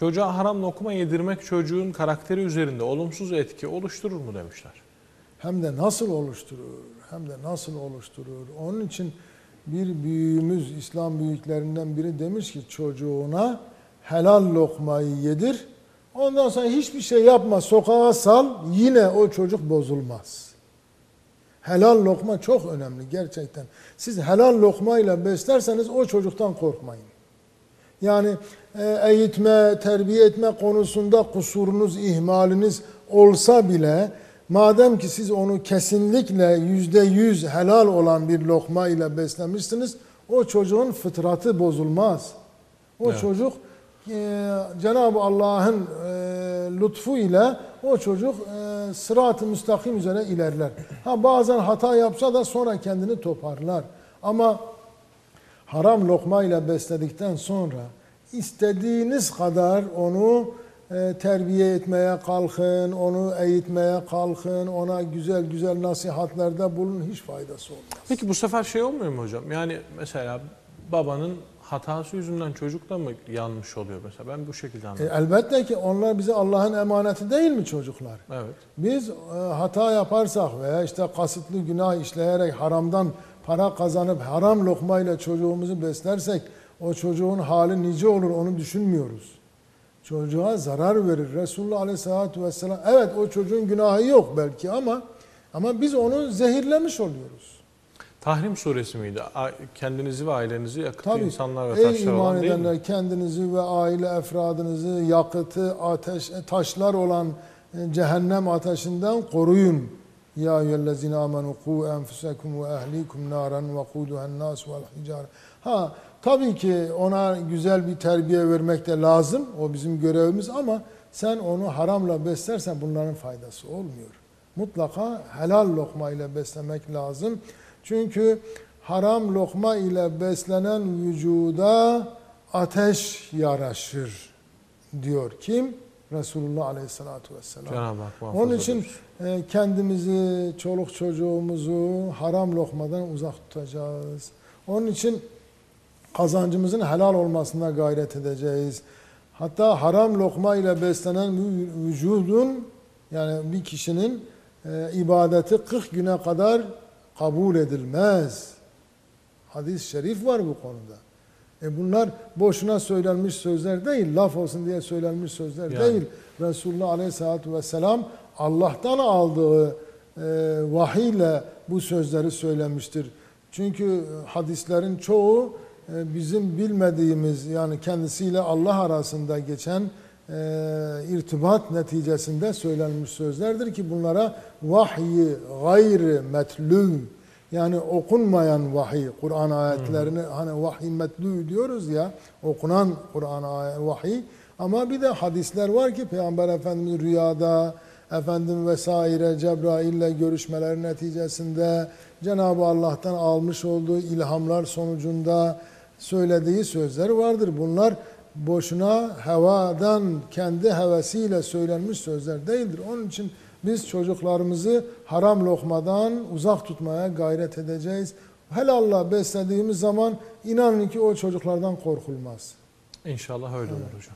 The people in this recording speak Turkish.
Çocuğa haram lokma yedirmek çocuğun karakteri üzerinde olumsuz etki oluşturur mu demişler. Hem de nasıl oluşturur, hem de nasıl oluşturur. Onun için bir büyüğümüz, İslam büyüklerinden biri demiş ki çocuğuna helal lokmayı yedir. Ondan sonra hiçbir şey yapma, sokağa sal, yine o çocuk bozulmaz. Helal lokma çok önemli gerçekten. Siz helal lokmayla beslerseniz o çocuktan korkmayın. Yani e, eğitme, terbiye etme konusunda kusurunuz, ihmaliniz olsa bile madem ki siz onu kesinlikle yüzde yüz helal olan bir lokma ile beslemişsiniz, o çocuğun fıtratı bozulmaz. O Evet. çocuk e, Cenab-ı Allah'ın e, lütfu ile o çocuk e, sırat-ı müstakim üzere ilerler. Ha bazen hata yapsa da sonra kendini toparlar. Ama haram lokma ile besledikten sonra istediğiniz kadar onu e, terbiye etmeye kalkın, onu eğitmeye kalkın, ona güzel güzel nasihatlerde bulun hiç faydası olmaz. Peki bu sefer şey olmuyor mu hocam? Yani mesela babanın hatası yüzünden çocuk da mı yanlış oluyor mesela? Ben bu şekilde E, anladım. elbette ki onlar bize Allah'ın emaneti değil mi çocuklar? Evet. Biz e, hata yaparsak veya işte kasıtlı günah işleyerek haramdan para kazanıp haram lokmayla çocuğumuzu beslersek o çocuğun hali nice olur onu düşünmüyoruz. Çocuğa zarar verir. Resulullah Aleyhisselatü Vesselam evet o çocuğun günahı yok belki ama ama biz onu zehirlemiş oluyoruz. Tahrim suresi miydi? Kendinizi ve ailenizi yakıtı Tabii. insanlar ve Ey taşlar iman olan değil mi? kendinizi ve aile efradınızı yakıtı, ateş, taşlar olan e, cehennem ateşinden koruyun. Ya eyyühellezine amenu ku enfusekum ve ehlikum naran ve kuduhen nas vel hicar. Ha tabii ki ona güzel bir terbiye vermek de lazım. O bizim görevimiz ama sen onu haramla beslersen bunların faydası olmuyor. Mutlaka helal lokma ile beslemek lazım. Çünkü haram lokma ile beslenen vücuda ateş yaraşır diyor kim? Resulullah Aleyhisselatü Vesselam. Cenab-ı Hak Onun için e, kendimizi, çoluk çocuğumuzu haram lokmadan uzak tutacağız. Onun için kazancımızın helal olmasına gayret edeceğiz. Hatta haram lokma ile beslenen vü- vücudun yani bir kişinin e, ibadeti 40 güne kadar kabul edilmez. Hadis-i şerif var bu konuda. E bunlar boşuna söylenmiş sözler değil, laf olsun diye söylenmiş sözler Yani. değil. Resulullah Aleyhisselatü Vesselam Allah'tan aldığı e, vahiyle bu sözleri söylemiştir. Çünkü hadislerin çoğu e, bizim bilmediğimiz yani kendisiyle Allah arasında geçen e, irtibat neticesinde söylenmiş sözlerdir ki bunlara vahyi gayri metlû yani okunmayan vahiy, Kur'an ayetlerini hani vahiy metlû diyoruz ya, okunan Kur'an vahiy. Ama bir de hadisler var ki Peygamber Efendimiz rüyada, efendim vesaire Cebrail'le görüşmeler neticesinde Cenab-ı Allah'tan almış olduğu ilhamlar sonucunda söylediği sözler vardır. Bunlar boşuna hevadan kendi hevesiyle söylenmiş sözler değildir. Onun için biz çocuklarımızı haram lokmadan uzak tutmaya gayret edeceğiz. Helalla beslediğimiz zaman inanın ki o çocuklardan korkulmaz. İnşallah öyle olur hocam.